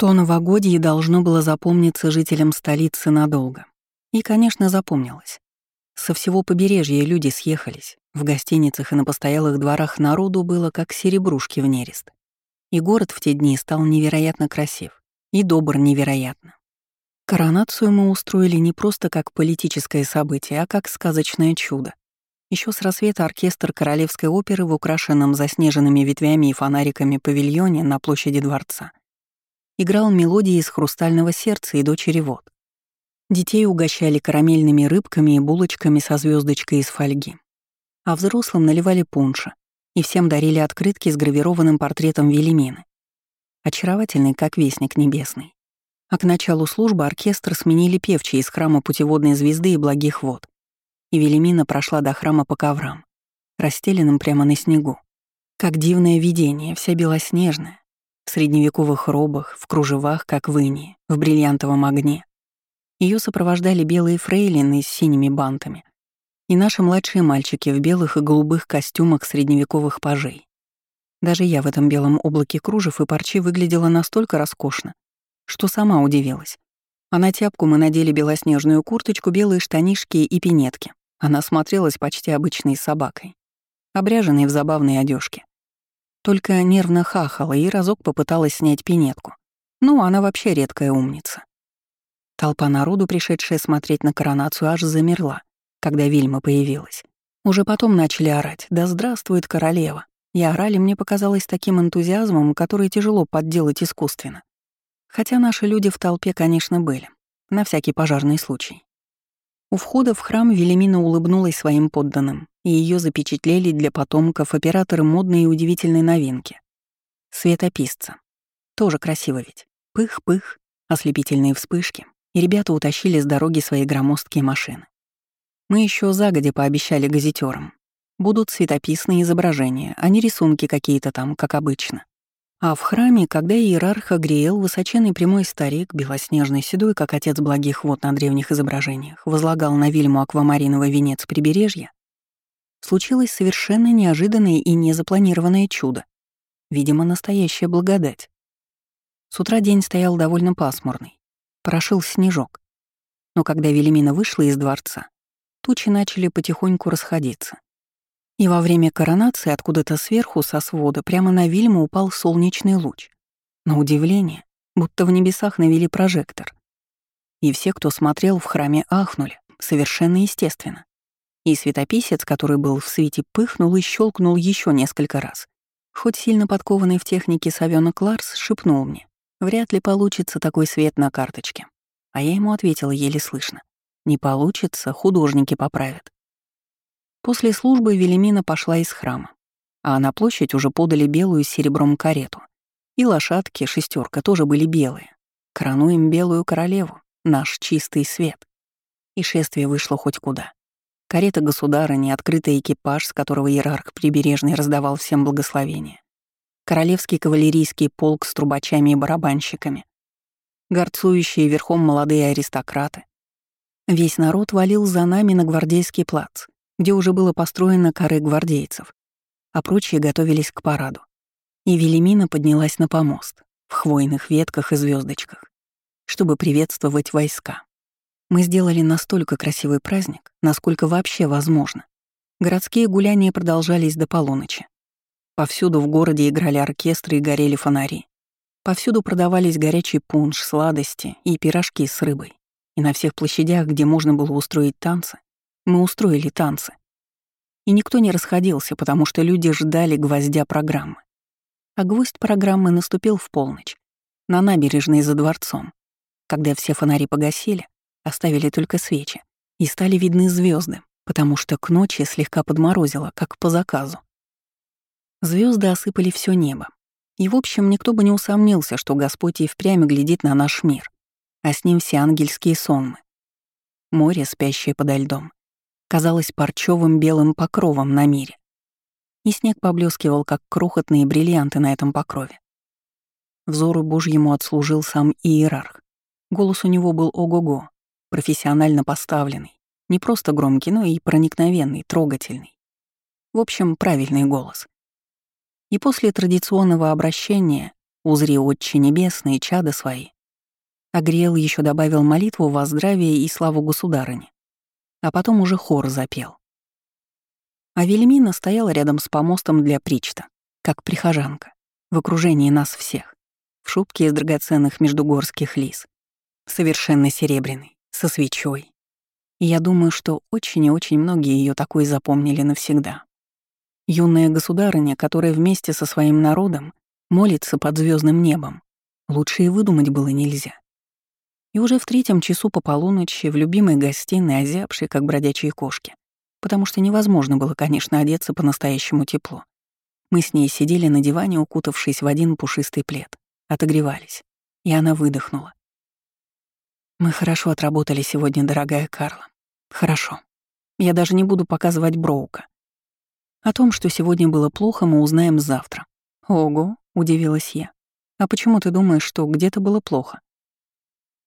То новогодье должно было запомниться жителям столицы надолго. И, конечно, запомнилось. Со всего побережья люди съехались. В гостиницах и на постоялых дворах народу было как серебрушки в нерест. И город в те дни стал невероятно красив. И добр невероятно. Коронацию мы устроили не просто как политическое событие, а как сказочное чудо. Еще с рассвета оркестр Королевской оперы в украшенном заснеженными ветвями и фонариками павильоне на площади дворца играл мелодии из «Хрустального сердца» и «Дочери вод». Детей угощали карамельными рыбками и булочками со звездочкой из фольги. А взрослым наливали пунша и всем дарили открытки с гравированным портретом Велимины. Очаровательный, как вестник небесный. А к началу службы оркестр сменили певчие из храма путеводной звезды и благих вод и Велимина прошла до храма по коврам, расстеленным прямо на снегу. Как дивное видение, вся белоснежная, средневековых робах, в кружевах, как в инии, в бриллиантовом огне. Ее сопровождали белые фрейлины с синими бантами и наши младшие мальчики в белых и голубых костюмах средневековых пажей. Даже я в этом белом облаке кружев и парчи выглядела настолько роскошно, что сама удивилась. А на тяпку мы надели белоснежную курточку, белые штанишки и пинетки. Она смотрелась почти обычной собакой, обряженной в забавной одежке. Только нервно хахала и разок попыталась снять пинетку. Ну, она вообще редкая умница. Толпа народу, пришедшая смотреть на коронацию, аж замерла, когда Вильма появилась. Уже потом начали орать «Да здравствует королева!» И орали мне показалось таким энтузиазмом, который тяжело подделать искусственно. Хотя наши люди в толпе, конечно, были. На всякий пожарный случай. У входа в храм Велимина улыбнулась своим подданным, и ее запечатлели для потомков операторы модной и удивительной новинки. Светописца. Тоже красиво ведь. Пых-пых, ослепительные вспышки, и ребята утащили с дороги свои громоздкие машины. Мы еще загодя пообещали газетерам. Будут светописные изображения, а не рисунки какие-то там, как обычно. А в храме, когда иерарха грел, высоченный прямой старик, белоснежный седой, как отец благих вод на древних изображениях, возлагал на Вильму аквамариновый венец прибережья, случилось совершенно неожиданное и незапланированное чудо. Видимо, настоящая благодать. С утра день стоял довольно пасмурный. Прошил снежок. Но когда Велимина вышла из дворца, тучи начали потихоньку расходиться. И во время коронации откуда-то сверху со свода прямо на Вильму упал солнечный луч. На удивление, будто в небесах навели прожектор. И все, кто смотрел в храме, ахнули, совершенно естественно. И светописец, который был в свете, пыхнул и щелкнул еще несколько раз. Хоть сильно подкованный в технике совёнок Ларс шепнул мне, вряд ли получится такой свет на карточке. А я ему ответила еле слышно. Не получится, художники поправят. После службы Велимина пошла из храма, а на площадь уже подали белую с серебром карету. И лошадки, шестерка тоже были белые. Коронуем белую королеву, наш чистый свет. И шествие вышло хоть куда. Карета государыни, открытый экипаж, с которого иерарх прибережный раздавал всем благословения. Королевский кавалерийский полк с трубачами и барабанщиками. Горцующие верхом молодые аристократы. Весь народ валил за нами на гвардейский плац — где уже было построено коры гвардейцев, а прочие готовились к параду. И Велимина поднялась на помост, в хвойных ветках и звездочках, чтобы приветствовать войска. Мы сделали настолько красивый праздник, насколько вообще возможно. Городские гуляния продолжались до полуночи. Повсюду в городе играли оркестры и горели фонари. Повсюду продавались горячий пунш, сладости и пирожки с рыбой. И на всех площадях, где можно было устроить танцы, мы устроили танцы. И никто не расходился, потому что люди ждали гвоздя программы. А гвоздь программы наступил в полночь, на набережной за дворцом, когда все фонари погасили, оставили только свечи, и стали видны звезды, потому что к ночи слегка подморозило, как по заказу. Звезды осыпали все небо. И, в общем, никто бы не усомнился, что Господь и впрямь глядит на наш мир, а с ним все ангельские сонмы. Море, спящее подо льдом, казалось парчевым белым покровом на мире. И снег поблескивал, как крохотные бриллианты на этом покрове. Взору Божьему отслужил сам иерарх. Голос у него был ого-го, профессионально поставленный, не просто громкий, но и проникновенный, трогательный. В общем, правильный голос. И после традиционного обращения узри отче небесные, чада свои. Агриэл еще добавил молитву во здравие и славу государыне, а потом уже хор запел. А Вельмина стояла рядом с помостом для причта, как прихожанка, в окружении нас всех, в шубке из драгоценных междугорских лис, совершенно серебряный, со свечой. И я думаю, что очень и очень многие ее такой запомнили навсегда. Юная государыня, которая вместе со своим народом молится под звездным небом, лучше и выдумать было нельзя. И уже в третьем часу по полуночи в любимой гостиной, озябшей, как бродячие кошки, потому что невозможно было, конечно, одеться по-настоящему тепло. Мы с ней сидели на диване, укутавшись в один пушистый плед, отогревались, и она выдохнула. «Мы хорошо отработали сегодня, дорогая Карла. Хорошо. Я даже не буду показывать Броука. О том, что сегодня было плохо, мы узнаем завтра. Ого, удивилась я. А почему ты думаешь, что где-то было плохо?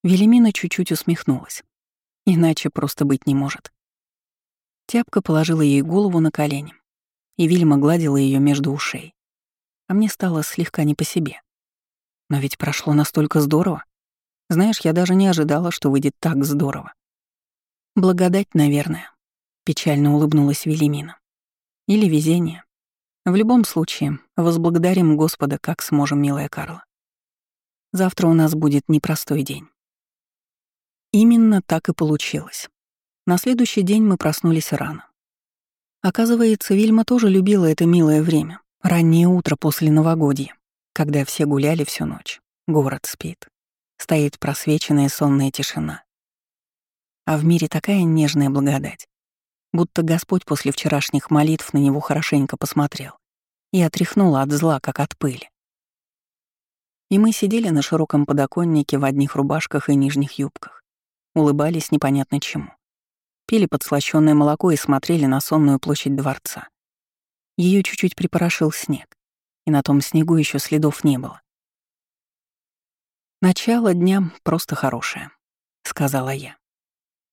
Велимина чуть-чуть усмехнулась. Иначе просто быть не может. Тяпка положила ей голову на колени, и Вильма гладила ее между ушей. А мне стало слегка не по себе. Но ведь прошло настолько здорово. Знаешь, я даже не ожидала, что выйдет так здорово. Благодать, наверное, печально улыбнулась Велимина. Или везение. В любом случае, возблагодарим Господа, как сможем, милая Карла. Завтра у нас будет непростой день. Именно так и получилось. На следующий день мы проснулись рано. Оказывается, Вильма тоже любила это милое время, раннее утро после новогодья, когда все гуляли всю ночь, город спит, стоит просвеченная сонная тишина. А в мире такая нежная благодать, будто Господь после вчерашних молитв на него хорошенько посмотрел и отряхнул от зла, как от пыли. И мы сидели на широком подоконнике в одних рубашках и нижних юбках, улыбались непонятно чему пили подслащённое молоко и смотрели на сонную площадь дворца. Ее чуть-чуть припорошил снег, и на том снегу еще следов не было. «Начало дня просто хорошее», — сказала я.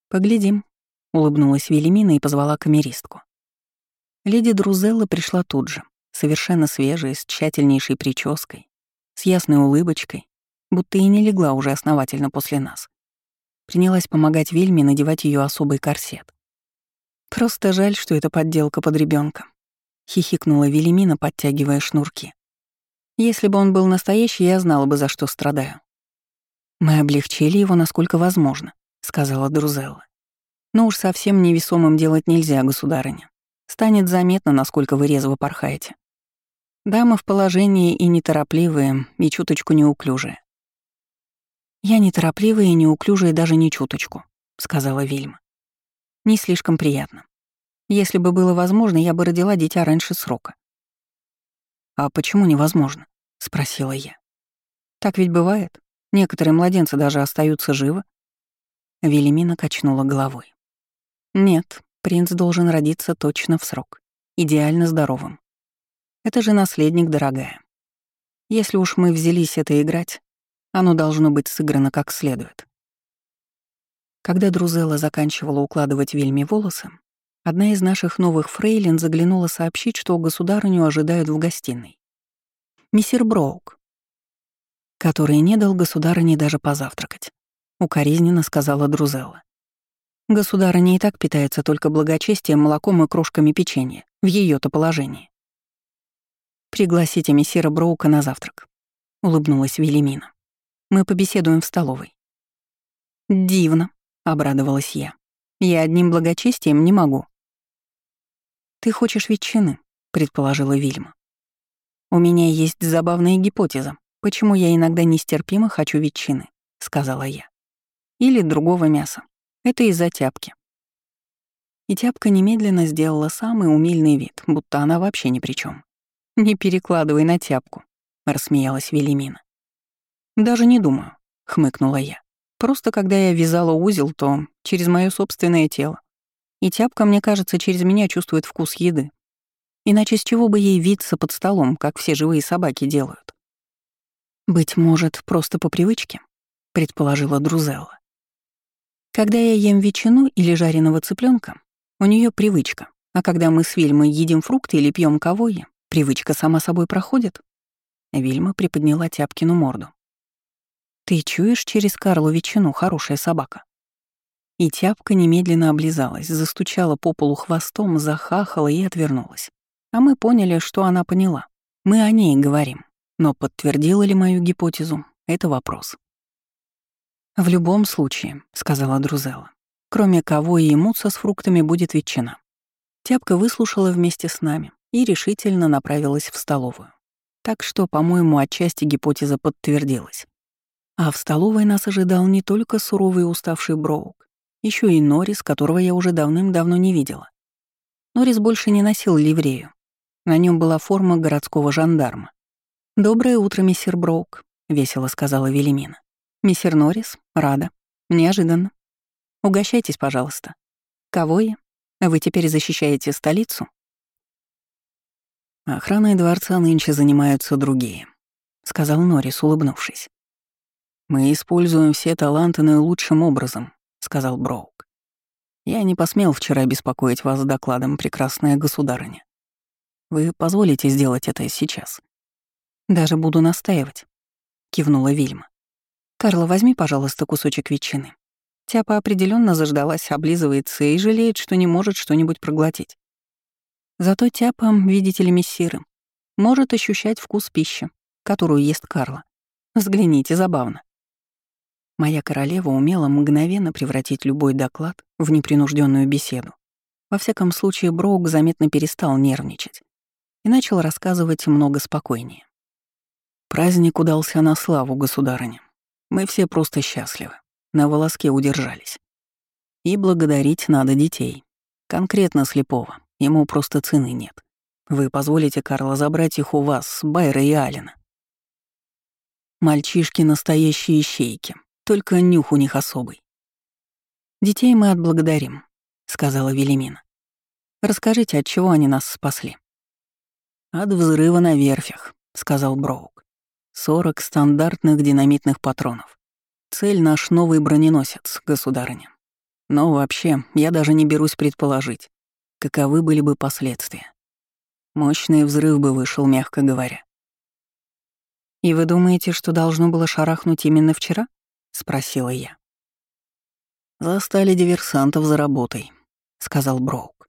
«Поглядим», — улыбнулась Велимина и позвала камеристку. Леди Друзелла пришла тут же, совершенно свежая, с тщательнейшей прической, с ясной улыбочкой, будто и не легла уже основательно после нас. Принялась помогать Вельме надевать ее особый корсет. «Просто жаль, что это подделка под ребенка, хихикнула Велимина, подтягивая шнурки. «Если бы он был настоящий, я знала бы, за что страдаю». «Мы облегчили его, насколько возможно», — сказала Друзелла. «Но уж совсем невесомым делать нельзя, государыня. Станет заметно, насколько вы резво порхаете. Дамы в положении и неторопливые, и чуточку неуклюжие. «Я неторопливая и неуклюжая даже не чуточку», — сказала Вильма. «Не слишком приятно. Если бы было возможно, я бы родила дитя раньше срока». «А почему невозможно?» — спросила я. «Так ведь бывает. Некоторые младенцы даже остаются живы». Велимина качнула головой. «Нет, принц должен родиться точно в срок, идеально здоровым. Это же наследник, дорогая. Если уж мы взялись это играть, оно должно быть сыграно как следует. Когда Друзела заканчивала укладывать вельми волосы, одна из наших новых фрейлин заглянула сообщить, что государыню ожидают в гостиной. Мессир Броук, который не дал государыне даже позавтракать, укоризненно сказала Друзела. Государыня и так питается только благочестием, молоком и крошками печенья, в ее то положении. «Пригласите мессира Броука на завтрак», — улыбнулась Велимина. Мы побеседуем в столовой». «Дивно», — обрадовалась я. «Я одним благочестием не могу». «Ты хочешь ветчины», — предположила Вильма. «У меня есть забавная гипотеза, почему я иногда нестерпимо хочу ветчины», — сказала я. «Или другого мяса. Это из-за тяпки». И тяпка немедленно сделала самый умильный вид, будто она вообще ни при чем. «Не перекладывай на тяпку», — рассмеялась Велимина. «Даже не думаю», — хмыкнула я. «Просто когда я вязала узел, то через мое собственное тело. И тяпка, мне кажется, через меня чувствует вкус еды. Иначе с чего бы ей виться под столом, как все живые собаки делают?» «Быть может, просто по привычке», — предположила Друзелла. «Когда я ем ветчину или жареного цыпленка, у нее привычка, а когда мы с Вильмой едим фрукты или пьем кавои, привычка сама собой проходит. Вильма приподняла Тяпкину морду. «Ты чуешь через Карлу ветчину, хорошая собака?» И Тяпка немедленно облизалась, застучала по полу хвостом, захахала и отвернулась. А мы поняли, что она поняла. Мы о ней говорим. Но подтвердила ли мою гипотезу — это вопрос. «В любом случае», — сказала Друзела, «кроме кого и муца с фруктами будет ветчина». Тяпка выслушала вместе с нами и решительно направилась в столовую. Так что, по-моему, отчасти гипотеза подтвердилась. А в столовой нас ожидал не только суровый уставший Броук, еще и Норрис, которого я уже давным-давно не видела. Норрис больше не носил ливрею. На нем была форма городского жандарма. «Доброе утро, мистер Броук», — весело сказала Велимина. «Мистер Норрис, рада. Неожиданно. Угощайтесь, пожалуйста. Кого я? Вы теперь защищаете столицу?» «Охраной дворца нынче занимаются другие», — сказал Норрис, улыбнувшись. «Мы используем все таланты наилучшим образом», — сказал Броук. «Я не посмел вчера беспокоить вас докладом, прекрасная государыня. Вы позволите сделать это сейчас?» «Даже буду настаивать», — кивнула Вильма. «Карла, возьми, пожалуйста, кусочек ветчины». Тяпа определенно заждалась, облизывается и жалеет, что не может что-нибудь проглотить. Зато Тяпа, видите ли, мессиры, может ощущать вкус пищи, которую ест Карла. Взгляните, забавно. Моя королева умела мгновенно превратить любой доклад в непринужденную беседу. Во всяком случае, Броук заметно перестал нервничать и начал рассказывать много спокойнее. Праздник удался на славу, государыня. Мы все просто счастливы, на волоске удержались. И благодарить надо детей, конкретно слепого, Ему просто цены нет. Вы позволите, Карла, забрать их у вас, Байра и Алина. Мальчишки — настоящие щейки, только нюх у них особый. «Детей мы отблагодарим», — сказала Велимина. «Расскажите, от чего они нас спасли?» «От взрыва на верфях», — сказал Броук. «Сорок стандартных динамитных патронов. Цель — наш новый броненосец, государыня. Но вообще, я даже не берусь предположить, каковы были бы последствия. Мощный взрыв бы вышел, мягко говоря. «И вы думаете, что должно было шарахнуть именно вчера?» — спросила я. «Застали диверсантов за работой», — сказал Броук.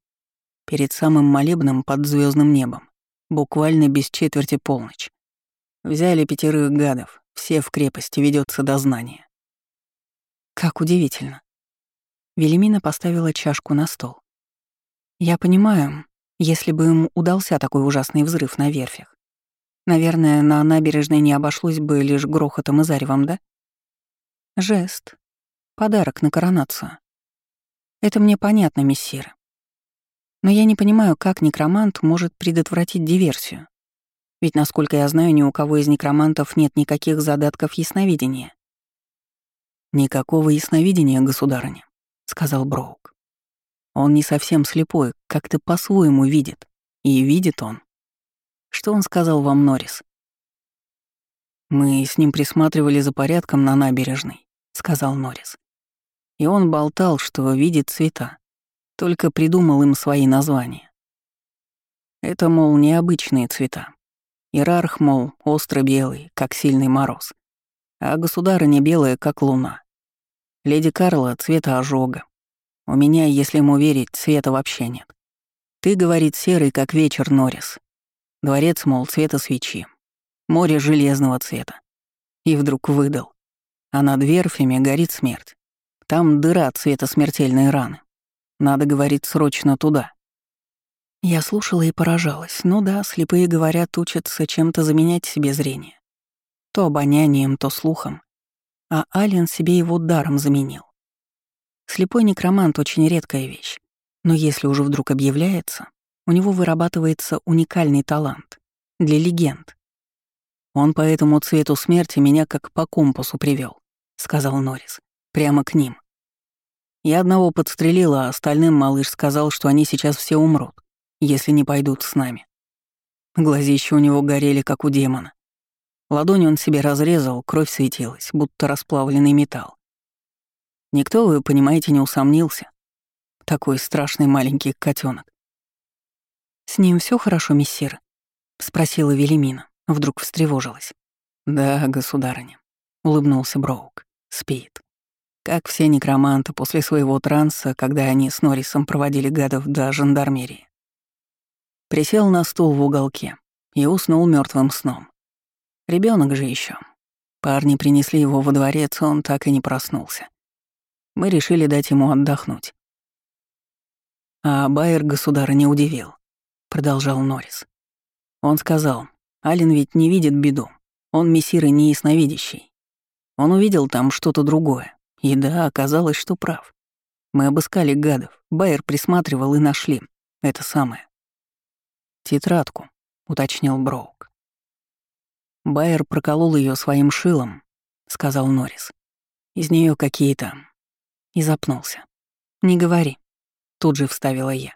«Перед самым молебным под звездным небом, буквально без четверти полночь. Взяли пятерых гадов, все в крепости, ведется дознание». «Как удивительно». Велимина поставила чашку на стол. Я понимаю, если бы им удался такой ужасный взрыв на верфях. Наверное, на набережной не обошлось бы лишь грохотом и заревом, да? Жест. Подарок на коронацию. Это мне понятно, мессир. Но я не понимаю, как некромант может предотвратить диверсию. Ведь, насколько я знаю, ни у кого из некромантов нет никаких задатков ясновидения. «Никакого ясновидения, государыня», — сказал Броук. Он не совсем слепой, как-то по-своему видит. И видит он. Что он сказал вам, Норрис? «Мы с ним присматривали за порядком на набережной», — сказал Норрис. И он болтал, что видит цвета, только придумал им свои названия. Это, мол, необычные цвета. Иерарх, мол, остро-белый, как сильный мороз, а государыня белая, как луна. Леди Карла — цвета ожога, у меня, если ему верить, цвета вообще нет. Ты, говорит, серый, как вечер, Норрис. Дворец, мол, цвета свечи. Море железного цвета. И вдруг выдал. А над верфями горит смерть. Там дыра цвета смертельной раны. Надо, говорит, срочно туда. Я слушала и поражалась. Ну да, слепые, говорят, учатся чем-то заменять себе зрение. То обонянием, то слухом. А Ален себе его даром заменил. Слепой некромант — очень редкая вещь. Но если уже вдруг объявляется, у него вырабатывается уникальный талант для легенд. «Он по этому цвету смерти меня как по компасу привел, сказал Норрис. «Прямо к ним. Я одного подстрелил, а остальным малыш сказал, что они сейчас все умрут, если не пойдут с нами. Глазища у него горели, как у демона. Ладонь он себе разрезал, кровь светилась, будто расплавленный металл. Никто, вы понимаете, не усомнился. Такой страшный маленький котенок. «С ним все хорошо, мессир?» — спросила Велимина. Вдруг встревожилась. «Да, государыня», — улыбнулся Броук. «Спит. Как все некроманты после своего транса, когда они с Норрисом проводили гадов до жандармерии. Присел на стул в уголке и уснул мертвым сном. Ребенок же еще. Парни принесли его во дворец, он так и не проснулся. Мы решили дать ему отдохнуть. А Байер государа не удивил, продолжал Норрис. Он сказал, Ален ведь не видит беду, он мессир и не ясновидящий. Он увидел там что-то другое, и да, оказалось, что прав. Мы обыскали гадов, Байер присматривал и нашли. Это самое. «Тетрадку», — уточнил Броук. Байер проколол ее своим шилом, сказал Норрис. Из нее какие-то. И запнулся. Не говори. Тут же вставила я.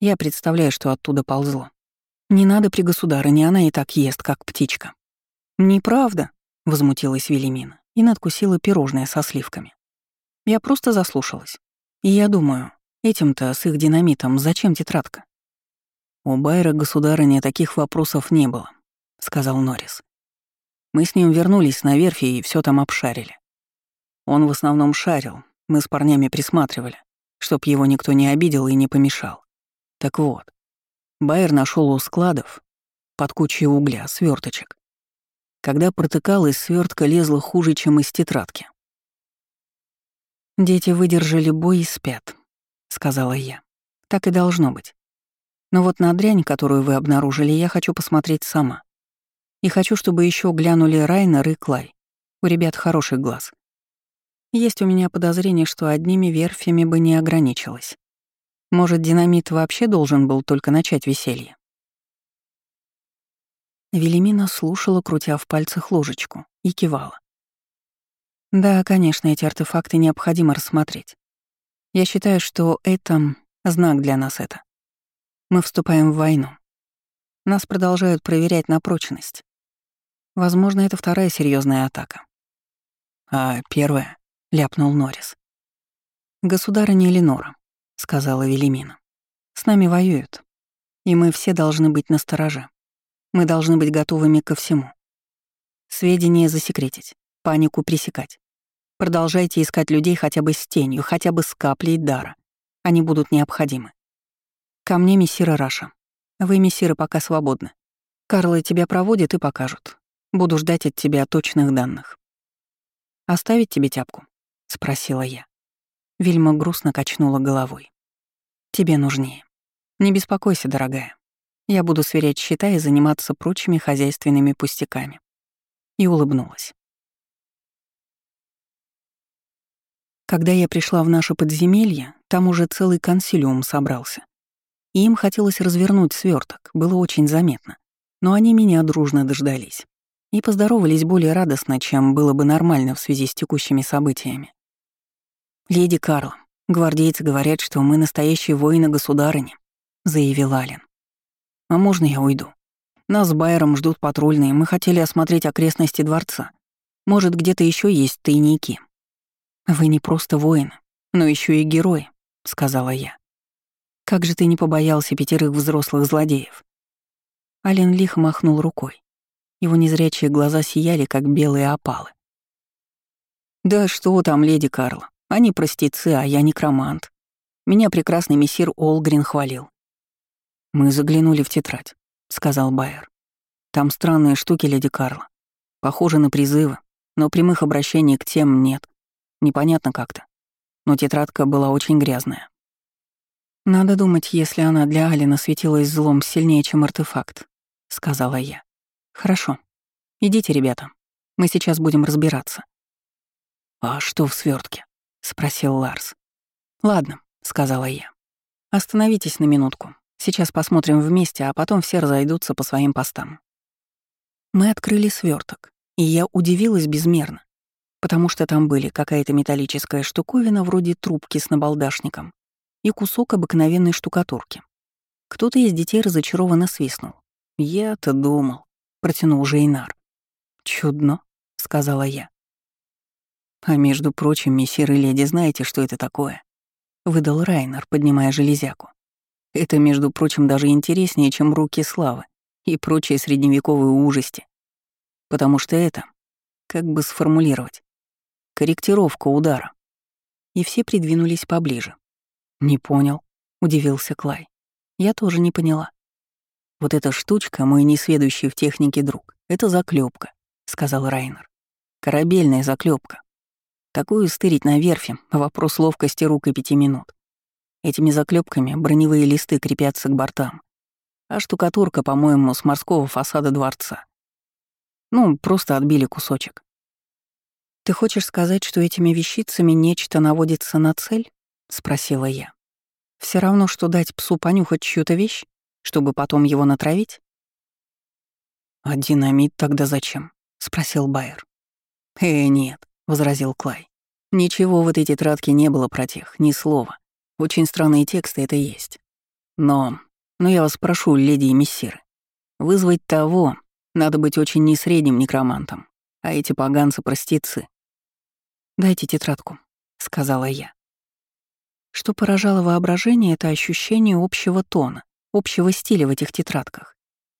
Я представляю, что оттуда ползло. Не надо при государыне, она и так ест, как птичка. Неправда, возмутилась Велимина и надкусила пирожное со сливками. Я просто заслушалась. И я думаю, этим-то с их динамитом зачем тетрадка? У Байра государыни таких вопросов не было, сказал Норрис. Мы с ним вернулись на верфи и все там обшарили. Он в основном шарил, мы с парнями присматривали, чтоб его никто не обидел и не помешал. Так вот, Байер нашел у складов под кучей угля сверточек. Когда протыкал, из свертка лезла хуже, чем из тетрадки. «Дети выдержали бой и спят», — сказала я. «Так и должно быть. Но вот на дрянь, которую вы обнаружили, я хочу посмотреть сама. И хочу, чтобы еще глянули Райнер и Клай. У ребят хороший глаз. Есть у меня подозрение, что одними верфями бы не ограничилось. Может, динамит вообще должен был только начать веселье? Велимина слушала, крутя в пальцах ложечку, и кивала. Да, конечно, эти артефакты необходимо рассмотреть. Я считаю, что это знак для нас это. Мы вступаем в войну. Нас продолжают проверять на прочность. Возможно, это вторая серьезная атака. А первая, ляпнул Норрис. Государыня Ленора, сказала Велимина. С нами воюют, и мы все должны быть настороже. Мы должны быть готовыми ко всему. Сведения засекретить, панику пресекать. Продолжайте искать людей хотя бы с тенью, хотя бы с каплей дара. Они будут необходимы. Ко мне мессира Раша. Вы, мессиры, пока свободны. Карла тебя проводят и покажут. Буду ждать от тебя точных данных. «Оставить тебе тяпку?» — спросила я. Вильма грустно качнула головой. «Тебе нужнее. Не беспокойся, дорогая. Я буду сверять счета и заниматься прочими хозяйственными пустяками. И улыбнулась. Когда я пришла в наше подземелье, там уже целый консилиум собрался. И им хотелось развернуть сверток, было очень заметно. Но они меня дружно дождались. И поздоровались более радостно, чем было бы нормально в связи с текущими событиями. «Леди Карл, гвардейцы говорят, что мы настоящие воины-государыни», — заявил Ален. А можно я уйду? Нас с Байером ждут патрульные, мы хотели осмотреть окрестности дворца. Может, где-то еще есть тайники. Вы не просто воины, но еще и герои, сказала я. Как же ты не побоялся пятерых взрослых злодеев? Ален лихо махнул рукой. Его незрячие глаза сияли, как белые опалы. «Да что там, леди Карла, они простецы, а я некромант. Меня прекрасный мессир Олгрин хвалил. «Мы заглянули в тетрадь», — сказал Байер. «Там странные штуки, леди Карла. Похожи на призывы, но прямых обращений к тем нет. Непонятно как-то. Но тетрадка была очень грязная». «Надо думать, если она для Алина светилась злом сильнее, чем артефакт», — сказала я. «Хорошо. Идите, ребята. Мы сейчас будем разбираться». «А что в свертке? Спросил Ларс. «Ладно», — сказала я. «Остановитесь на минутку. Сейчас посмотрим вместе, а потом все разойдутся по своим постам. Мы открыли сверток, и я удивилась безмерно, потому что там были какая-то металлическая штуковина вроде трубки с набалдашником и кусок обыкновенной штукатурки. Кто-то из детей разочарованно свистнул. «Я-то думал», — протянул Жейнар. «Чудно», — сказала я. «А между прочим, мессир и леди, знаете, что это такое?» — выдал Райнер, поднимая железяку. Это, между прочим, даже интереснее, чем руки славы, и прочие средневековые ужасти. Потому что это, как бы сформулировать, корректировка удара. И все придвинулись поближе. «Не понял», — удивился Клай. «Я тоже не поняла». «Вот эта штучка, мой несведущий в технике друг, это заклепка, сказал Райнер. «Корабельная заклепка. Такую стырить на верфи — вопрос ловкости рук и пяти минут. Этими заклепками броневые листы крепятся к бортам. А штукатурка, по-моему, с морского фасада дворца. Ну, просто отбили кусочек. «Ты хочешь сказать, что этими вещицами нечто наводится на цель?» — спросила я. Все равно, что дать псу понюхать чью-то вещь, чтобы потом его натравить?» «А динамит тогда зачем?» — спросил Байер. «Э, нет», — возразил Клай. «Ничего в этой тетрадке не было про тех, ни слова. Очень странные тексты это есть. Но, но я вас прошу, леди и мессиры, вызвать того надо быть очень не средним некромантом, а эти поганцы-простецы. «Дайте тетрадку», — сказала я. Что поражало воображение, это ощущение общего тона, общего стиля в этих тетрадках.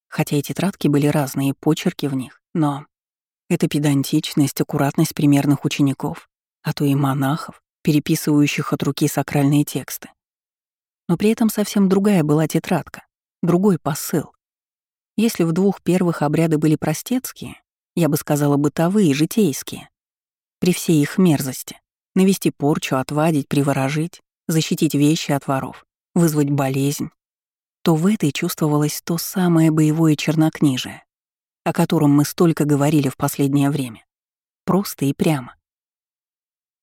Хотя и тетрадки были разные, почерки в них, но это педантичность, аккуратность примерных учеников, а то и монахов, переписывающих от руки сакральные тексты. Но при этом совсем другая была тетрадка, другой посыл. Если в двух первых обряды были простецкие, я бы сказала бытовые, житейские, при всей их мерзости, навести порчу, отвадить, приворожить, защитить вещи от воров, вызвать болезнь, то в этой чувствовалось то самое боевое чернокнижие, о котором мы столько говорили в последнее время. Просто и прямо.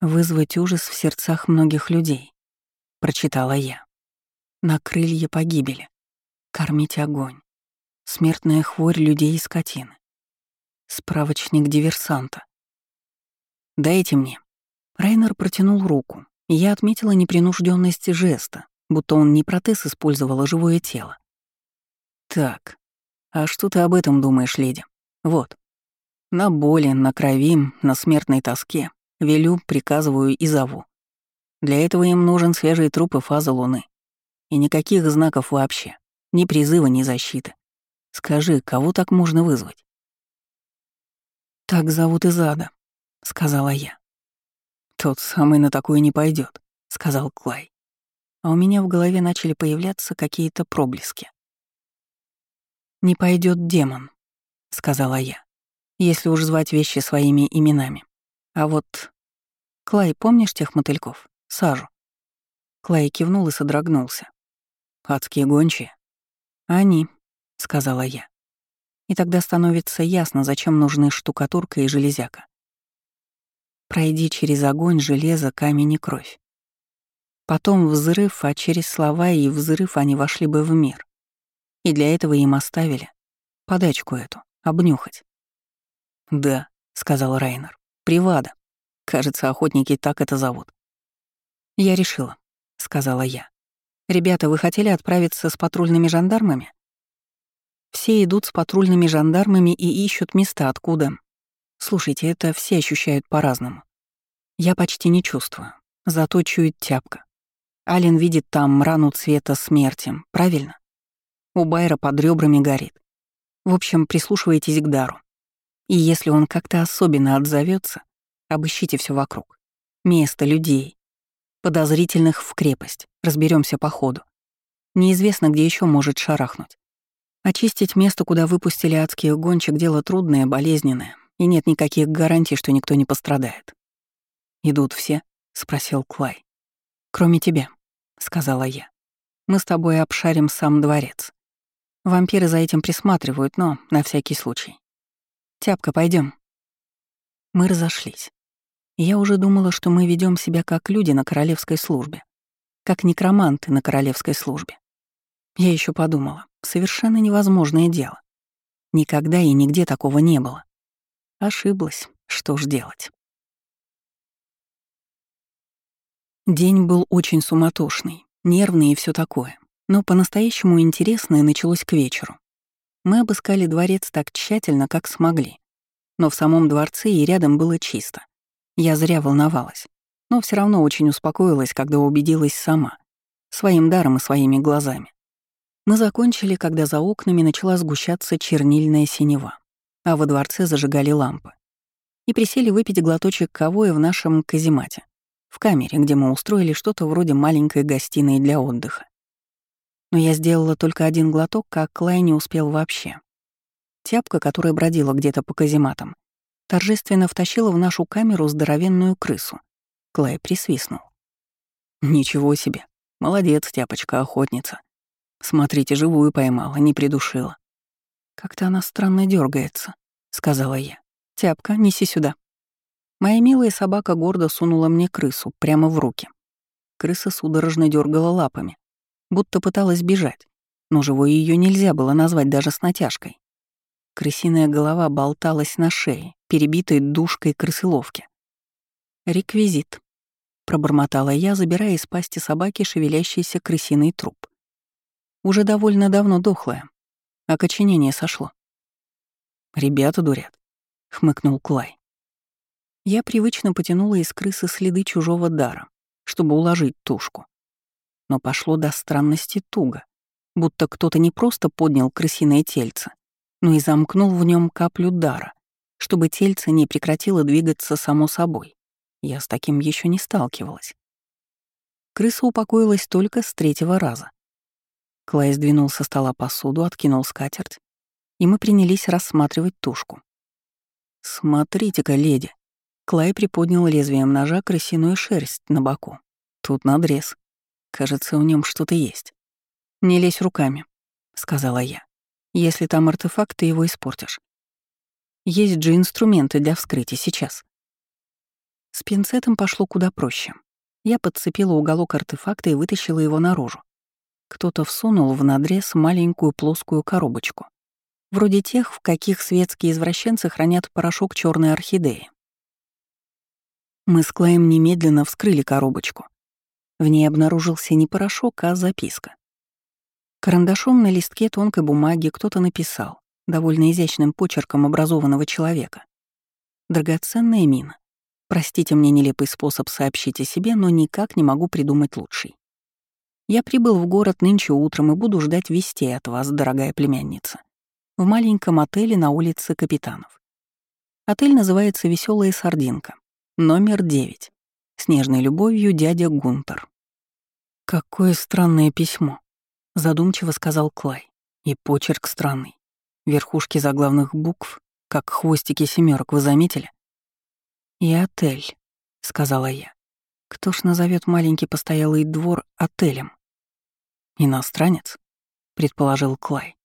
«Вызвать ужас в сердцах многих людей», — прочитала я. «На крылья погибели. Кормить огонь. Смертная хворь людей и скотины. Справочник диверсанта. «Дайте мне». Райнер протянул руку, и я отметила непринужденность жеста, будто он не протез использовал, а живое тело. «Так, а что ты об этом думаешь, леди? Вот. На боли, на крови, на смертной тоске Велю, приказываю и зову. Для этого им нужен свежий труп и фаза Луны. И никаких знаков вообще. Ни призыва, ни защиты. Скажи, кого так можно вызвать? «Так зовут из ада», — сказала я. «Тот самый на такое не пойдет, сказал Клай. А у меня в голове начали появляться какие-то проблески. «Не пойдет демон», — сказала я, если уж звать вещи своими именами. А вот... Клай, помнишь тех мотыльков? Сажу. Клай кивнул и содрогнулся. «Адские гончие?» «Они», — сказала я. И тогда становится ясно, зачем нужны штукатурка и железяка. Пройди через огонь, железо, камень и кровь. Потом взрыв, а через слова и взрыв они вошли бы в мир. И для этого им оставили подачку эту, обнюхать. «Да», — сказал Рейнер. Привада. Кажется, охотники так это зовут. Я решила, сказала я. Ребята, вы хотели отправиться с патрульными жандармами? Все идут с патрульными жандармами и ищут места, откуда... Слушайте, это все ощущают по-разному. Я почти не чувствую, зато чует тяпка. Ален видит там рану цвета смерти, правильно? У Байра под ребрами горит. В общем, прислушивайтесь к дару. И если он как-то особенно отзовется, обыщите все вокруг. Место, людей. Подозрительных в крепость. Разберемся по ходу. Неизвестно, где еще может шарахнуть. Очистить место, куда выпустили адских гонщик, дело трудное, болезненное, и нет никаких гарантий, что никто не пострадает. «Идут все?» — спросил Клай. «Кроме тебя», — сказала я. «Мы с тобой обшарим сам дворец. Вампиры за этим присматривают, но на всякий случай. Тяпка, пойдем. Мы разошлись. Я уже думала, что мы ведем себя как люди на королевской службе, как некроманты на королевской службе. Я еще подумала, совершенно невозможное дело. Никогда и нигде такого не было. Ошиблась, что ж делать. День был очень суматошный, нервный и все такое, но по-настоящему интересное началось к вечеру. Мы обыскали дворец так тщательно, как смогли. Но в самом дворце и рядом было чисто. Я зря волновалась, но все равно очень успокоилась, когда убедилась сама, своим даром и своими глазами. Мы закончили, когда за окнами начала сгущаться чернильная синева, а во дворце зажигали лампы. И присели выпить глоточек кавоя в нашем каземате, в камере, где мы устроили что-то вроде маленькой гостиной для отдыха. Но я сделала только один глоток, как Клай не успел вообще. Тяпка, которая бродила где-то по казематам, торжественно втащила в нашу камеру здоровенную крысу. Клай присвистнул. «Ничего себе. Молодец, тяпочка-охотница. Смотрите, живую поймала, не придушила. Как-то она странно дергается, сказала я. Тяпка, неси сюда. Моя милая собака гордо сунула мне крысу прямо в руки. Крыса судорожно дергала лапами, будто пыталась бежать, но живой ее нельзя было назвать даже с натяжкой. Крысиная голова болталась на шее, перебитой душкой крысыловки. «Реквизит», — пробормотала я, забирая из пасти собаки шевелящийся крысиный труп уже довольно давно дохлая. Окоченение сошло. «Ребята дурят», — хмыкнул Клай. Я привычно потянула из крысы следы чужого дара, чтобы уложить тушку. Но пошло до странности туго, будто кто-то не просто поднял крысиное тельце, но и замкнул в нем каплю дара, чтобы тельце не прекратило двигаться само собой. Я с таким еще не сталкивалась. Крыса упокоилась только с третьего раза. Клай сдвинул со стола посуду, откинул скатерть, и мы принялись рассматривать тушку. «Смотрите-ка, леди!» Клай приподнял лезвием ножа крысиную шерсть на боку. Тут надрез. Кажется, в нем что-то есть. «Не лезь руками», — сказала я. «Если там артефакт, ты его испортишь. Есть же инструменты для вскрытия сейчас». С пинцетом пошло куда проще. Я подцепила уголок артефакта и вытащила его наружу. Кто-то всунул в надрез маленькую плоскую коробочку. Вроде тех, в каких светские извращенцы хранят порошок черной орхидеи. Мы с Клаем немедленно вскрыли коробочку. В ней обнаружился не порошок, а записка. Карандашом на листке тонкой бумаги кто-то написал, довольно изящным почерком образованного человека. «Драгоценная мина. Простите мне нелепый способ сообщить о себе, но никак не могу придумать лучший. Я прибыл в город нынче утром и буду ждать вестей от вас, дорогая племянница. В маленьком отеле на улице Капитанов. Отель называется «Веселая сардинка», номер 9. С нежной любовью дядя Гунтер. «Какое странное письмо», — задумчиво сказал Клай. И почерк странный. Верхушки заглавных букв, как хвостики семерок, вы заметили? «И отель», — сказала я. «Кто ж назовет маленький постоялый двор отелем?» «Иностранец?» — предположил Клай.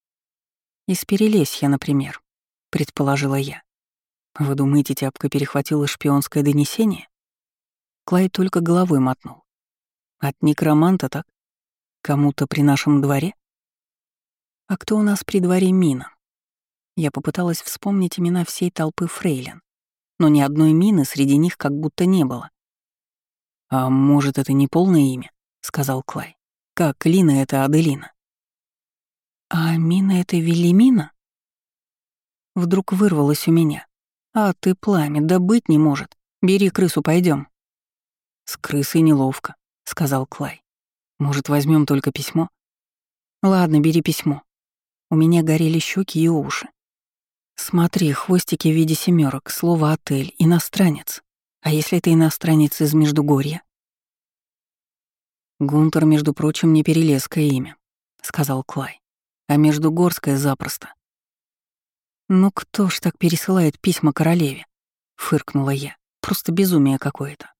«Из Перелесья, например», — предположила я. «Вы думаете, тяпка перехватила шпионское донесение?» Клай только головой мотнул. «От некроманта так? Кому-то при нашем дворе?» «А кто у нас при дворе Мина?» Я попыталась вспомнить имена всей толпы фрейлин, но ни одной Мины среди них как будто не было. «А может, это не полное имя?» — сказал Клай. Как Лина — это Аделина. А Мина — это Велимина? Вдруг вырвалось у меня. А ты пламя, да быть не может. Бери крысу, пойдем. С крысой неловко, сказал Клай. Может, возьмем только письмо? Ладно, бери письмо. У меня горели щеки и уши. Смотри, хвостики в виде семерок, слово «отель», иностранец. А если это иностранец из Междугорья? «Гунтер, между прочим, не перелеское имя», — сказал Клай, «а Междугорское запросто». «Ну кто ж так пересылает письма королеве?» — фыркнула я. «Просто безумие какое-то».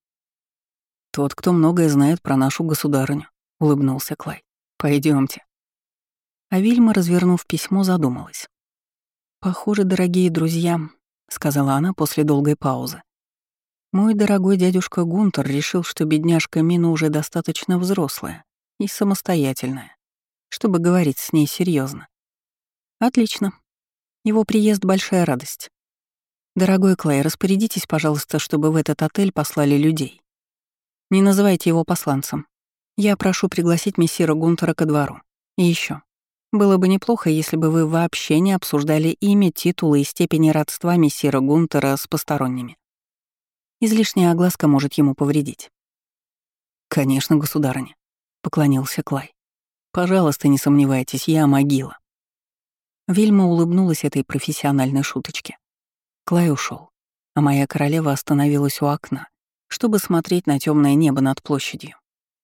«Тот, кто многое знает про нашу государыню», — улыбнулся Клай. Пойдемте. А Вильма, развернув письмо, задумалась. «Похоже, дорогие друзья», — сказала она после долгой паузы, мой дорогой дядюшка Гунтер решил, что бедняжка Мина уже достаточно взрослая и самостоятельная, чтобы говорить с ней серьезно. Отлично. Его приезд — большая радость. Дорогой Клей, распорядитесь, пожалуйста, чтобы в этот отель послали людей. Не называйте его посланцем. Я прошу пригласить мессира Гунтера ко двору. И еще. Было бы неплохо, если бы вы вообще не обсуждали имя, титулы и степени родства мессира Гунтера с посторонними. Излишняя огласка может ему повредить. «Конечно, государыня», — поклонился Клай. Пожалуйста, не сомневайтесь, я могила». Вильма улыбнулась этой профессиональной шуточке. Клай ушел, а моя королева остановилась у окна, чтобы смотреть на темное небо над площадью.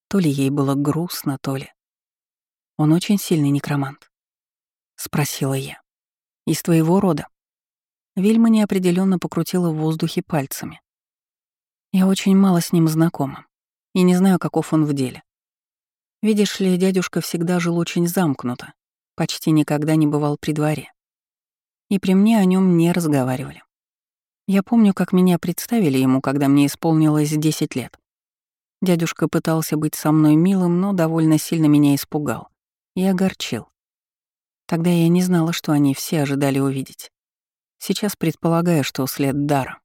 То ли ей было грустно, то ли... Он очень сильный некромант. Спросила я. Из твоего рода? Вильма неопределенно покрутила в воздухе пальцами. Я очень мало с ним знакома и не знаю, каков он в деле. Видишь ли, дядюшка всегда жил очень замкнуто, почти никогда не бывал при дворе. И при мне о нем не разговаривали. Я помню, как меня представили ему, когда мне исполнилось 10 лет. Дядюшка пытался быть со мной милым, но довольно сильно меня испугал и огорчил. Тогда я не знала, что они все ожидали увидеть. Сейчас предполагаю, что след дара.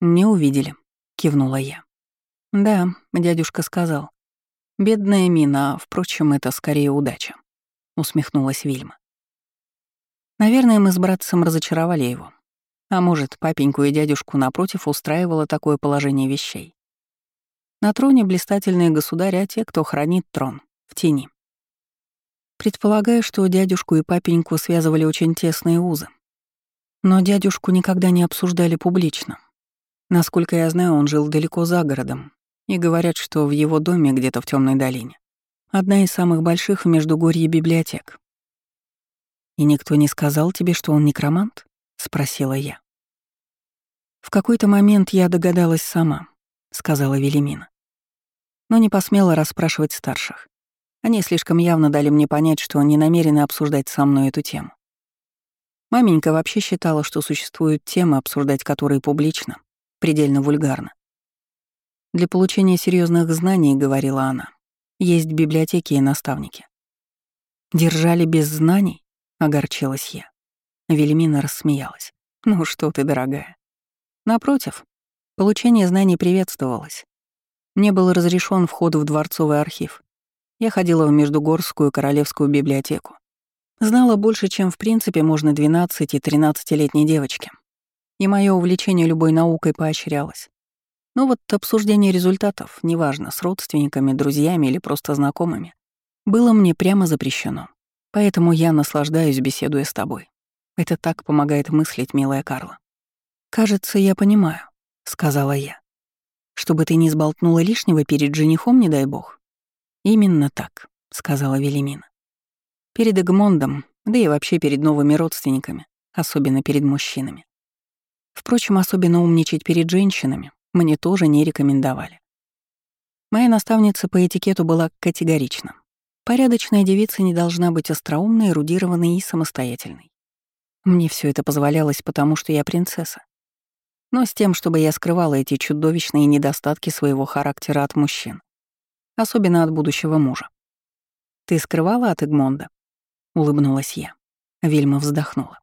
«Не увидели», — кивнула я. «Да», — дядюшка сказал. «Бедная мина, а, впрочем, это скорее удача», — усмехнулась Вильма. «Наверное, мы с братцем разочаровали его. А может, папеньку и дядюшку напротив устраивало такое положение вещей. На троне блистательные государи, а те, кто хранит трон, в тени. Предполагаю, что дядюшку и папеньку связывали очень тесные узы. Но дядюшку никогда не обсуждали публично. Насколько я знаю, он жил далеко за городом, и говорят, что в его доме где-то в темной долине одна из самых больших в Междугорье библиотек. «И никто не сказал тебе, что он некромант?» — спросила я. «В какой-то момент я догадалась сама», — сказала Велимина. Но не посмела расспрашивать старших. Они слишком явно дали мне понять, что не намерены обсуждать со мной эту тему. Маменька вообще считала, что существуют темы, обсуждать которые публично, предельно вульгарно. Для получения серьезных знаний, говорила она, есть библиотеки и наставники. Держали без знаний? Огорчилась я. Велимина рассмеялась. Ну что ты, дорогая. Напротив, получение знаний приветствовалось. Мне был разрешен вход в дворцовый архив. Я ходила в Междугорскую королевскую библиотеку. Знала больше, чем в принципе можно 12 и 13-летней девочке. И мое увлечение любой наукой поощрялось. Но вот обсуждение результатов, неважно, с родственниками, друзьями или просто знакомыми, было мне прямо запрещено. Поэтому я наслаждаюсь, беседуя с тобой. Это так помогает мыслить, милая Карла. «Кажется, я понимаю», — сказала я. «Чтобы ты не сболтнула лишнего перед женихом, не дай бог». «Именно так», — сказала Велимина. «Перед Эгмондом, да и вообще перед новыми родственниками, особенно перед мужчинами. Впрочем, особенно умничать перед женщинами мне тоже не рекомендовали. Моя наставница по этикету была категорична. Порядочная девица не должна быть остроумной, эрудированной и самостоятельной. Мне все это позволялось, потому что я принцесса. Но с тем, чтобы я скрывала эти чудовищные недостатки своего характера от мужчин особенно от будущего мужа. «Ты скрывала от Эгмонда?» — улыбнулась я. Вильма вздохнула.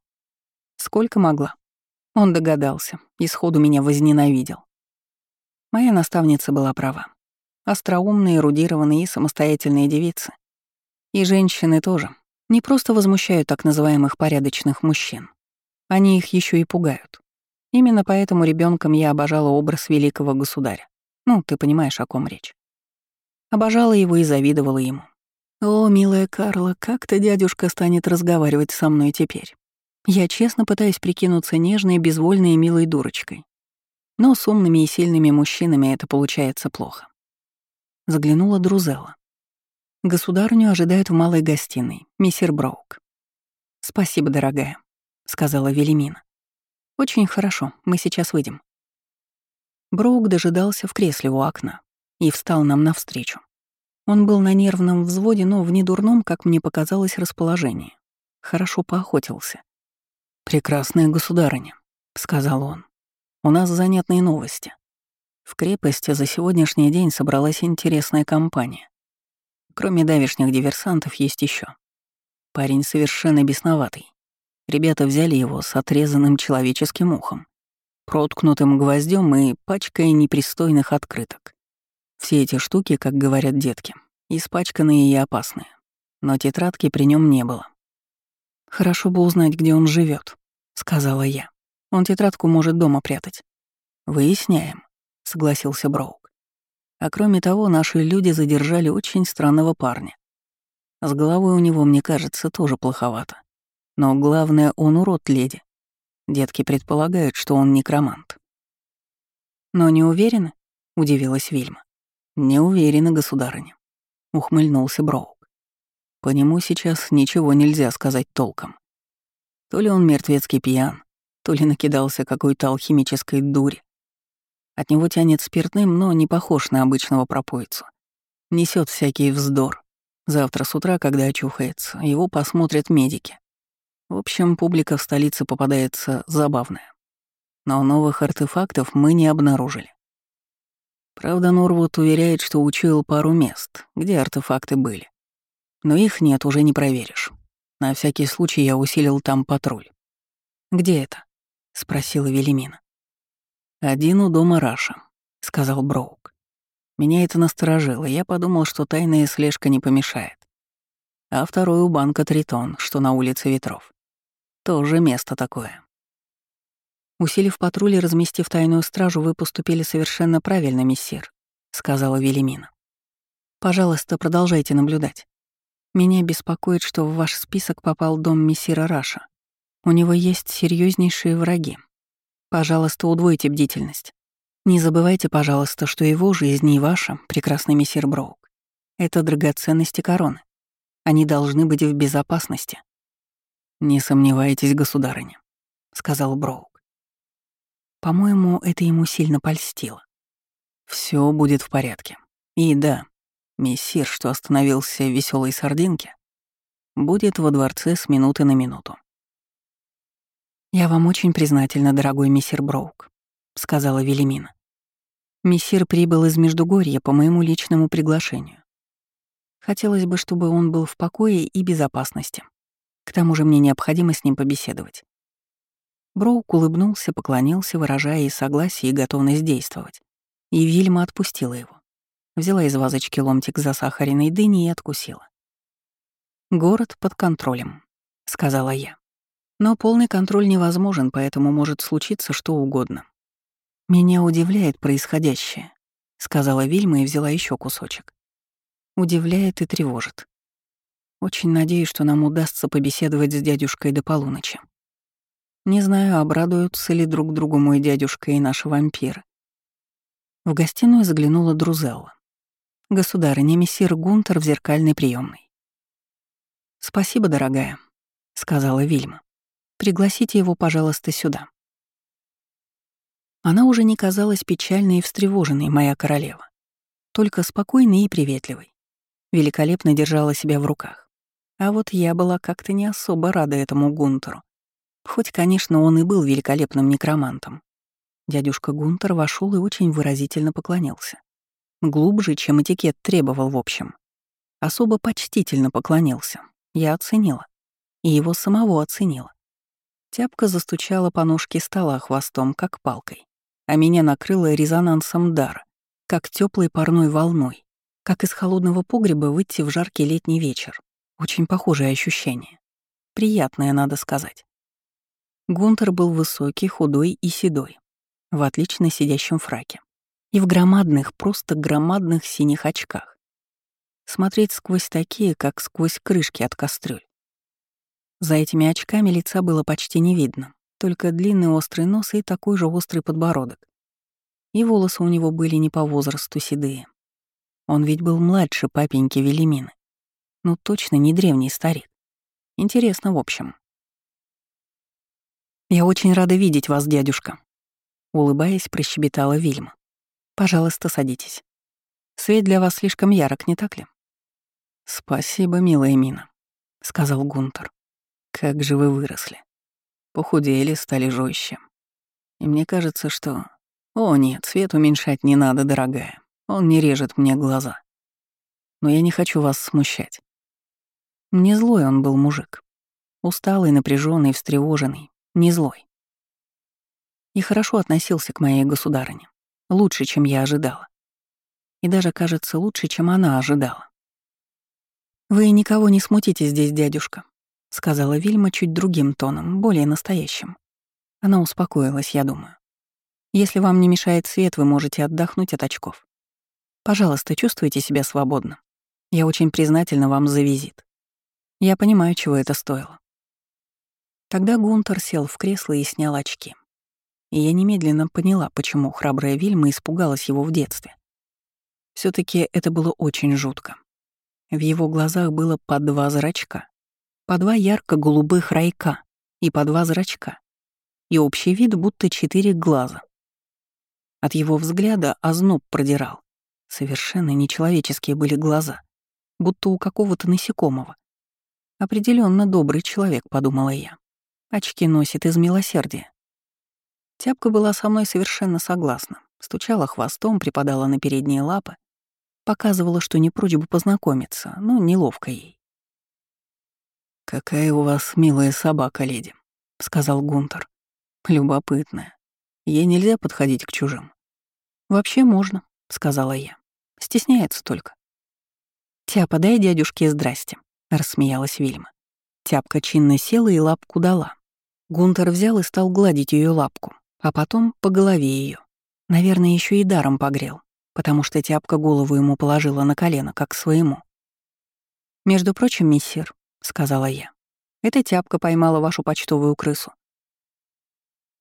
«Сколько могла?» Он догадался и сходу меня возненавидел. Моя наставница была права. Остроумные, эрудированные и самостоятельные девицы. И женщины тоже. Не просто возмущают так называемых порядочных мужчин. Они их еще и пугают. Именно поэтому ребенком я обожала образ великого государя. Ну, ты понимаешь, о ком речь. Обожала его и завидовала ему. «О, милая Карла, как-то дядюшка станет разговаривать со мной теперь. Я честно пытаюсь прикинуться нежной, безвольной и милой дурочкой. Но с умными и сильными мужчинами это получается плохо». Заглянула Друзела. Государню ожидают в малой гостиной, миссер Броук. «Спасибо, дорогая», — сказала Велимина. «Очень хорошо, мы сейчас выйдем». Броук дожидался в кресле у окна и встал нам навстречу. Он был на нервном взводе, но в недурном, как мне показалось, расположении. Хорошо поохотился. «Прекрасная государыня», — сказал он. «У нас занятные новости. В крепости за сегодняшний день собралась интересная компания. Кроме давешних диверсантов есть еще. Парень совершенно бесноватый. Ребята взяли его с отрезанным человеческим ухом, проткнутым гвоздем и пачкой непристойных открыток. Все эти штуки, как говорят детки, испачканные и опасные. Но тетрадки при нем не было. «Хорошо бы узнать, где он живет, сказала я. «Он тетрадку может дома прятать». «Выясняем», — согласился Броук. «А кроме того, наши люди задержали очень странного парня. С головой у него, мне кажется, тоже плоховато. Но главное, он урод, леди. Детки предполагают, что он некромант. «Но не уверены?» — удивилась Вильма. «Не уверена, государыня», — ухмыльнулся Броук. «По нему сейчас ничего нельзя сказать толком. То ли он мертвецкий пьян, то ли накидался какой-то алхимической дури. От него тянет спиртным, но не похож на обычного пропойцу. Несет всякий вздор. Завтра с утра, когда очухается, его посмотрят медики. В общем, публика в столице попадается забавная. Но новых артефактов мы не обнаружили. Правда, Норвуд уверяет, что учуял пару мест, где артефакты были. Но их нет, уже не проверишь. На всякий случай я усилил там патруль. «Где это?» — спросила Велимина. «Один у дома Раша», — сказал Броук. Меня это насторожило, я подумал, что тайная слежка не помешает. А второй у банка Тритон, что на улице Ветров. Тоже место такое. Усилив патруль и разместив тайную стражу, вы поступили совершенно правильно, мессир, сказала Велимина. Пожалуйста, продолжайте наблюдать. Меня беспокоит, что в ваш список попал дом мессира Раша. У него есть серьезнейшие враги. Пожалуйста, удвойте бдительность. Не забывайте, пожалуйста, что его жизнь и ваша, прекрасный мессир Броук, это драгоценности короны. Они должны быть в безопасности. «Не сомневайтесь, государыня», — сказал Броук. По-моему, это ему сильно польстило. Все будет в порядке. И да, мессир, что остановился в веселой сардинке, будет во дворце с минуты на минуту. «Я вам очень признательна, дорогой мессир Броук», — сказала Велимина. «Мессир прибыл из Междугорья по моему личному приглашению. Хотелось бы, чтобы он был в покое и безопасности. К тому же мне необходимо с ним побеседовать». Броук улыбнулся, поклонился, выражая и согласие, и готовность действовать. И Вильма отпустила его. Взяла из вазочки ломтик засахаренной дыни и откусила. «Город под контролем», — сказала я. Но полный контроль невозможен, поэтому может случиться что угодно. «Меня удивляет происходящее», — сказала Вильма и взяла еще кусочек. «Удивляет и тревожит. Очень надеюсь, что нам удастся побеседовать с дядюшкой до полуночи. Не знаю, обрадуются ли друг другу мой дядюшка и наши вампиры». В гостиную заглянула Друзелла. Государыня, мессир Гунтер в зеркальной приемной. «Спасибо, дорогая», — сказала Вильма. Пригласите его, пожалуйста, сюда». Она уже не казалась печальной и встревоженной, моя королева, только спокойной и приветливой. Великолепно держала себя в руках. А вот я была как-то не особо рада этому Гунтеру. Хоть, конечно, он и был великолепным некромантом. Дядюшка Гунтер вошел и очень выразительно поклонился. Глубже, чем этикет требовал в общем. Особо почтительно поклонился. Я оценила. И его самого оценила. Тяпка застучала по ножке стола хвостом, как палкой, а меня накрыло резонансом дара, как теплой парной волной, как из холодного погреба выйти в жаркий летний вечер. Очень похожее ощущение. Приятное, надо сказать. Гунтер был высокий, худой и седой, в отлично сидящем фраке. И в громадных, просто громадных синих очках. Смотреть сквозь такие, как сквозь крышки от кастрюль. За этими очками лица было почти не видно, только длинный острый нос и такой же острый подбородок. И волосы у него были не по возрасту седые. Он ведь был младше папеньки Велимины. Ну точно не древний старик. Интересно, в общем. «Я очень рада видеть вас, дядюшка», — улыбаясь, прощебетала Вильма. «Пожалуйста, садитесь. Свет для вас слишком ярок, не так ли?» «Спасибо, милая Мина», — сказал Гунтер. Как же вы выросли. Похудели, стали жестче. И мне кажется, что... О нет, свет уменьшать не надо, дорогая. Он не режет мне глаза. Но я не хочу вас смущать. Не злой он был мужик. Усталый, напряженный, встревоженный. Не злой. И хорошо относился к моей государыне. Лучше, чем я ожидала. И даже, кажется, лучше, чем она ожидала. «Вы никого не смутите здесь, дядюшка», — сказала Вильма чуть другим тоном, более настоящим. Она успокоилась, я думаю. «Если вам не мешает свет, вы можете отдохнуть от очков. Пожалуйста, чувствуйте себя свободно. Я очень признательна вам за визит. Я понимаю, чего это стоило. Тогда Гунтер сел в кресло и снял очки. И я немедленно поняла, почему храбрая Вильма испугалась его в детстве. все таки это было очень жутко. В его глазах было по два зрачка, по два ярко-голубых райка и по два зрачка, и общий вид будто четыре глаза. От его взгляда озноб продирал. Совершенно нечеловеческие были глаза, будто у какого-то насекомого. Определенно добрый человек, подумала я. Очки носит из милосердия. Тяпка была со мной совершенно согласна. Стучала хвостом, припадала на передние лапы, показывала, что не прочь бы познакомиться, но неловко ей. «Какая у вас милая собака, леди», — сказал Гунтер. «Любопытная. Ей нельзя подходить к чужим». «Вообще можно», — сказала я. «Стесняется только». «Тяпа, дай дядюшке здрасте», — рассмеялась Вильма. Тяпка чинно села и лапку дала. Гунтер взял и стал гладить ее лапку, а потом по голове ее. Наверное, еще и даром погрел, потому что тяпка голову ему положила на колено, как своему. «Между прочим, миссир», — сказала я, — «эта тяпка поймала вашу почтовую крысу».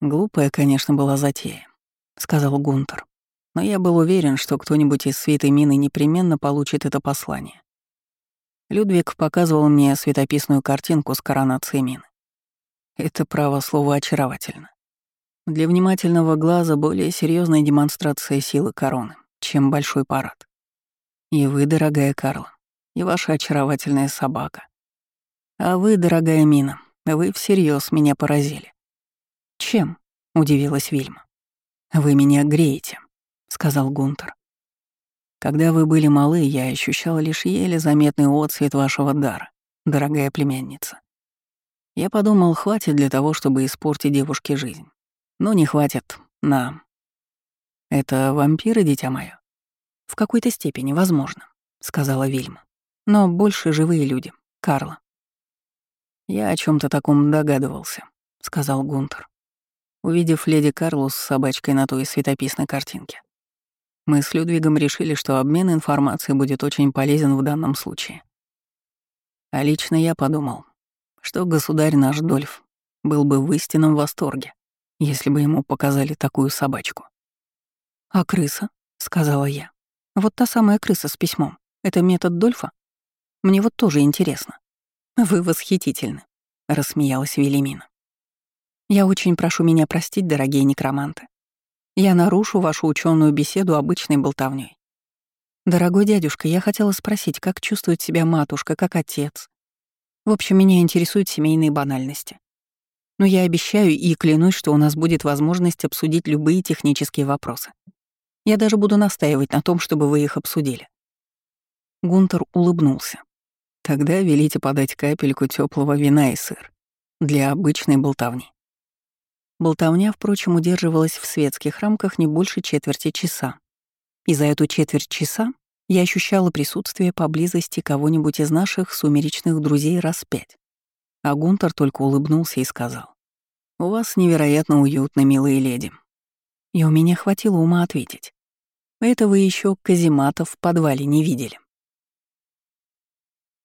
«Глупая, конечно, была затея», — сказал Гунтер. «Но я был уверен, что кто-нибудь из свиты мины непременно получит это послание. Людвиг показывал мне светописную картинку с коронацией мины. Это право слово очаровательно. Для внимательного глаза более серьезная демонстрация силы короны, чем большой парад. И вы, дорогая Карла, и ваша очаровательная собака. А вы, дорогая Мина, вы всерьез меня поразили. Чем? удивилась Вильма. Вы меня греете, сказал Гунтер. Когда вы были малы, я ощущал лишь еле заметный отцвет вашего дара, дорогая племянница. Я подумал, хватит для того, чтобы испортить девушке жизнь. Но не хватит нам. Это вампиры, дитя мое? В какой-то степени, возможно, сказала Вильма. Но больше живые люди. Карла. Я о чем то таком догадывался, сказал Гунтер, увидев леди Карлу с собачкой на той светописной картинке. Мы с Людвигом решили, что обмен информацией будет очень полезен в данном случае. А лично я подумал, что государь наш Дольф был бы в истинном восторге, если бы ему показали такую собачку. «А крыса?» — сказала я. «Вот та самая крыса с письмом. Это метод Дольфа? Мне вот тоже интересно». «Вы восхитительны», — рассмеялась Велимина. «Я очень прошу меня простить, дорогие некроманты. Я нарушу вашу ученую беседу обычной болтовней. Дорогой дядюшка, я хотела спросить, как чувствует себя матушка, как отец, в общем, меня интересуют семейные банальности. Но я обещаю и клянусь, что у нас будет возможность обсудить любые технические вопросы. Я даже буду настаивать на том, чтобы вы их обсудили. Гунтер улыбнулся. Тогда велите подать капельку теплого вина и сыр. Для обычной болтовни. Болтовня, впрочем, удерживалась в светских рамках не больше четверти часа. И за эту четверть часа я ощущала присутствие поблизости кого-нибудь из наших сумеречных друзей раз пять. А Гунтер только улыбнулся и сказал. «У вас невероятно уютно, милые леди». И у меня хватило ума ответить. Это вы еще казематов в подвале не видели.